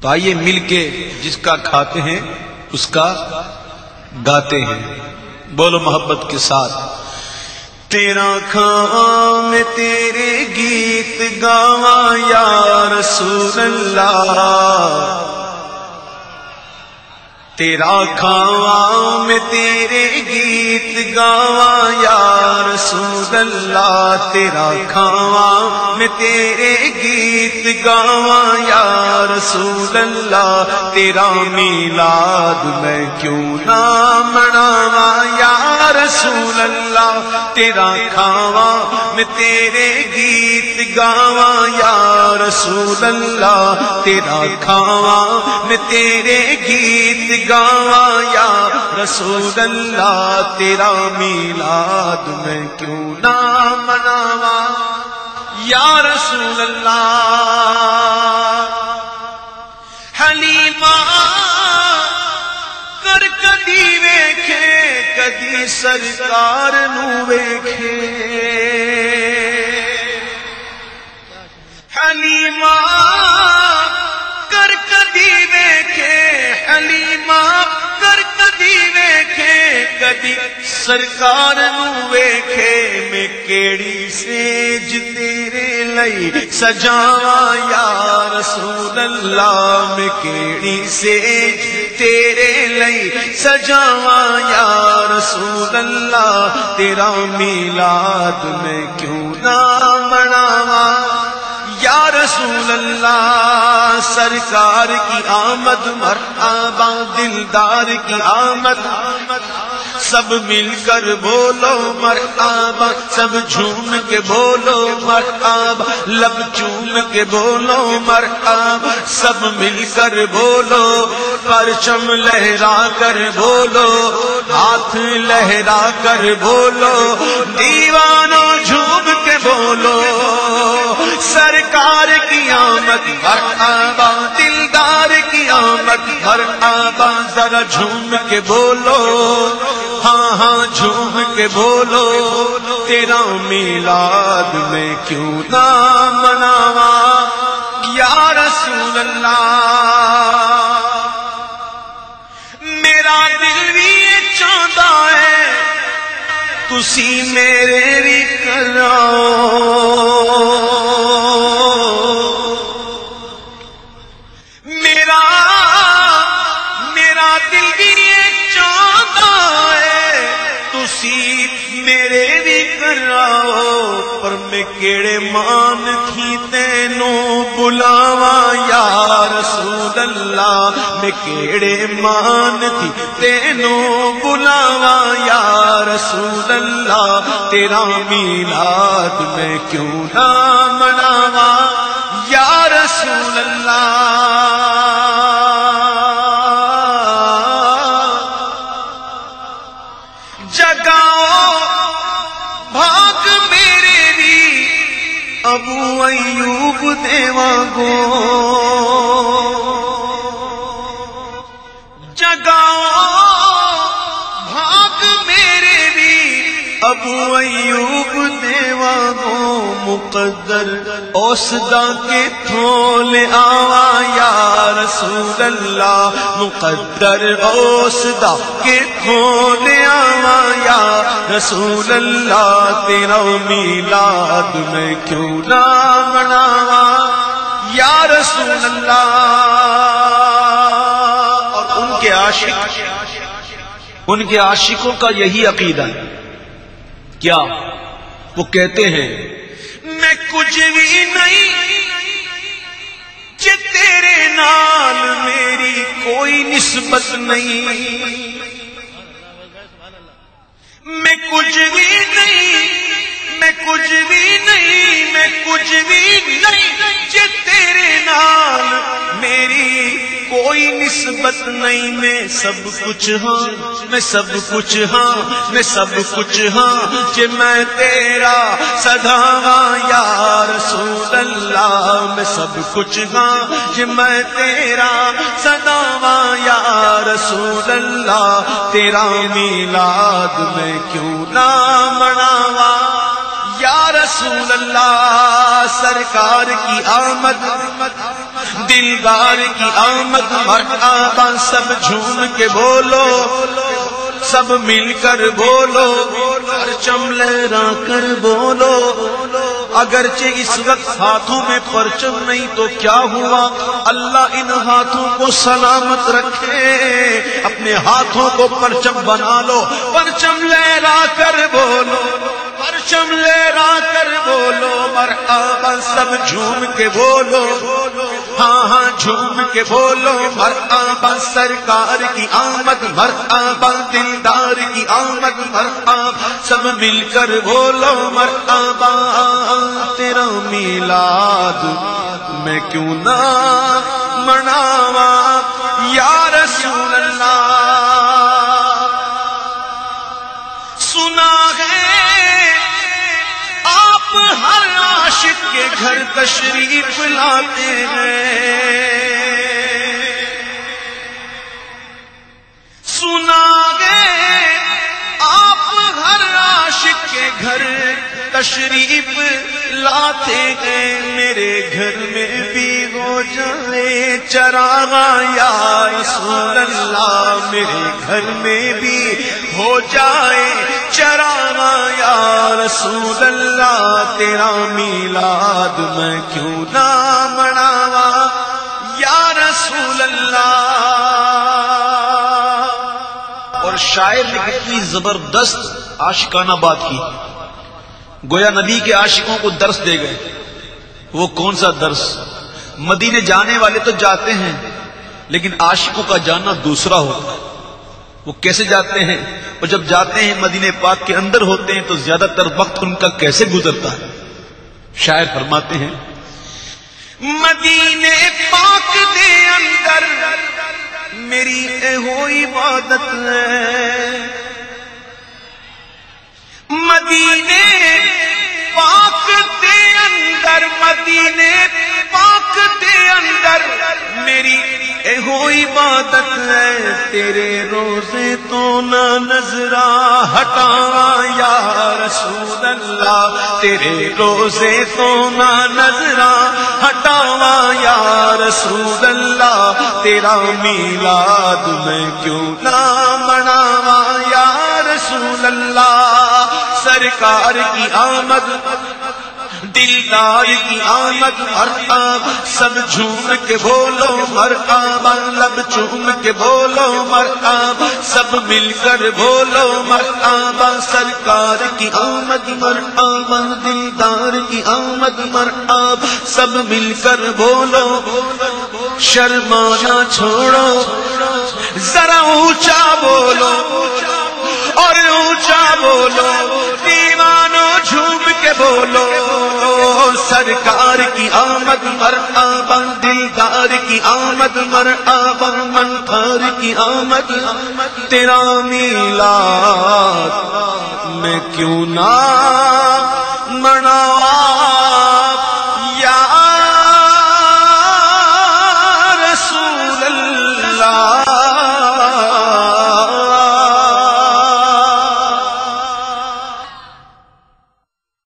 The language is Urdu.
تو آئیے مل کے جس کا کھاتے ہیں، اس کا گاتے ہیں۔ بولو محبت کے ساتھ۔ تیرا کھاں میں تیرے گیت گاوا یا رسول اللہ۔ تیرا کھاواں میں تیرے گیت گاوا یا رسول اللہ، تیرا کھاوا میں تیرے گیت گاوا یا رسول اللہ، تیرا میلاد میں کیوں نہ مناواں، یا رسول اللہ، تیرا کھاوا میں تیرے گیت گاوا یا رسول اللہ، تیرا کھاوا میں تیرے گیت گاوا یا رسول اللہ، تیرا میلاد میں کیوں نہ مناوا یا رسول اللہ، حلیمہ، کر کدی سرکار نو ویکھے۔ حلیمہ کر کدی ویکھے حلیمہ کر کدی ویکھے کدی سرکار نو ویکھے میں کیڑی سیج تیرے لئی سجاوا یا رسول اللہ، میں کیڑی سیج تیرے لئی سجاوا یا رسول اللہ، تیرا میلاد میں کیوں نہ مناوا یا رسول اللہ، سرکار کی آمد، مرحبا، دلدار کی آمد۔ سب مل کر بولو مرحبا، سب جھوم کے بولو مرحبا، لب چوم کے بولو مرحبا، سب مل کر بولو، پرچم لہرا کر بولو، ہاتھ لہرا کر بولو، دیوانوں آمد مرحبا ذرا جھوم کے بولو۔ ہاں ہاں جھوم کے بولو۔ تیرا میلاد میں کیوں نہ مناوا یا رسول اللہ، میرا دل بھی چاہتا ہے، تسی میرے بھی کراؤ میں کیڑے مان تھی تینوں بلاوا یا رسول اللہ، میں کیڑے مان تھی تینوں بلاوا یا رسول اللہ، تیرا میلاد میں کیوں نہ مناوا دیوا جگاؤ بھاگ میرے بھی۔ ابو ایوب دیوا گو مقدر اوسدا کے تھول آوا یا رسول اللہ۔ مقدر اوسدا کے تھول آوا یا رسول اللہ۔ تیرا میلاد میں کیوں نہ مناوا یا رسول اللہ۔ اور ان کے عاشق، ان کے عاشقوں کا یہی عقیدہ ہے۔ کیا وہ کہتے ہیں، میں کچھ بھی نہیں، کہ تیرے نال میری کوئی نسبت نہیں۔ میں کچھ بھی نہیں میں کچھ بھی نہیں، میں کچھ بھی نہیں کہ تیرے نال میری کوئی نسبت نہیں، میں سب کچھ ہاں میں سب کچھ ہاں میں سب کچھ ہاں کہ میں تیرا سداوا ہاں، یا رسول اللہ، میں سب کچھ ہاں کہ میں تیرا سداوا ہاں، یا رسول اللہ، تیرا میلاد میں کیوں نہ مناوا رسول اللہ، سرکار کی آمد، دلدار کی آمد، مرحبا، سب جھوم کے بولو، سب مل کر بولو پرچم لہرا کر بولو۔ اگرچہ اس وقت ہاتھوں میں پرچم نہیں تو کیا ہوا؟ اللہ ان ہاتھوں کو سلامت رکھے، اپنے ہاتھوں کو پرچم بنا لو۔ پرچم لہرا کر بولو، پرچم لہرا کر مرحبا سب جھوم کے بولو۔ ہاں ہاں جھوم کے بولو۔ مرحبا سرکار کی آمد مرحبا دلدار کی آمد مرحبا سب مل کر بولو۔ مرحبا تیرا میلاد میں کیوں نہ مناوا یا گھر تشریف لاتے ہیں۔ سنا گے آپ ہر عاشق کے گھر۔ تشریف لاتے ہیں میرے گھر میں بھی ہو جائے چراغا یا رسول اللہ، میرے گھر میں بھی ہو جائے چراغا یا رسول اللہ، تیرا میلاد میں کیوں نہ مناوا یا رسول اللہ۔ اور شاعر نے کتنی زبردست عاشقانہ بات کی۔ گویا نبی کے عاشقوں کو درس دے گئے۔ وہ کون سا درس؟ مدینے جانے والے تو جاتے ہیں، لیکن عاشقوں کا جانا دوسرا ہوتا ہے۔ وہ کیسے جاتے ہیں؟ اور جب جاتے ہیں مدینے پاک کے اندر ہوتے ہیں تو زیادہ تر وقت ان کا کیسے گزرتا ہے؟ شاعر فرماتے ہیں مدینے پاک دے اندر میری ہو عبادت ہے۔ مدینے، پاک دے اندر، مدینے پاک دے اندر۔ میری اے ہو عبادت ہے، تیرے روزے تو نہ نظرا ہٹا یا رسول اللہ۔ تیرے روزے تو نہ نظرا ہٹاوا یا رسول اللہ۔ تیرا میلاد میں کیوں نہ مناوا یا رسول اللہ، سرکار کی آمد، دلدار کی آمد مرتاب سب جھوم کے بولو مرتاب لب چوم کے بولو مرتاب سب مل کر بولو مرتاب سرکار کی آمد مرتاب دلدار کی آمد مرتاب سب مل کر بولو۔ شرمانا چھوڑو، ذرا اونچا بولو۔ اونچا بولو، دیوانوں جھوم کے بولو۔ سرکار کی آمد، مرحبا، دلدار کی آمد، مرحبا منخار کی آمد۔ تیرا میلاد میں کیوں نہ مناوا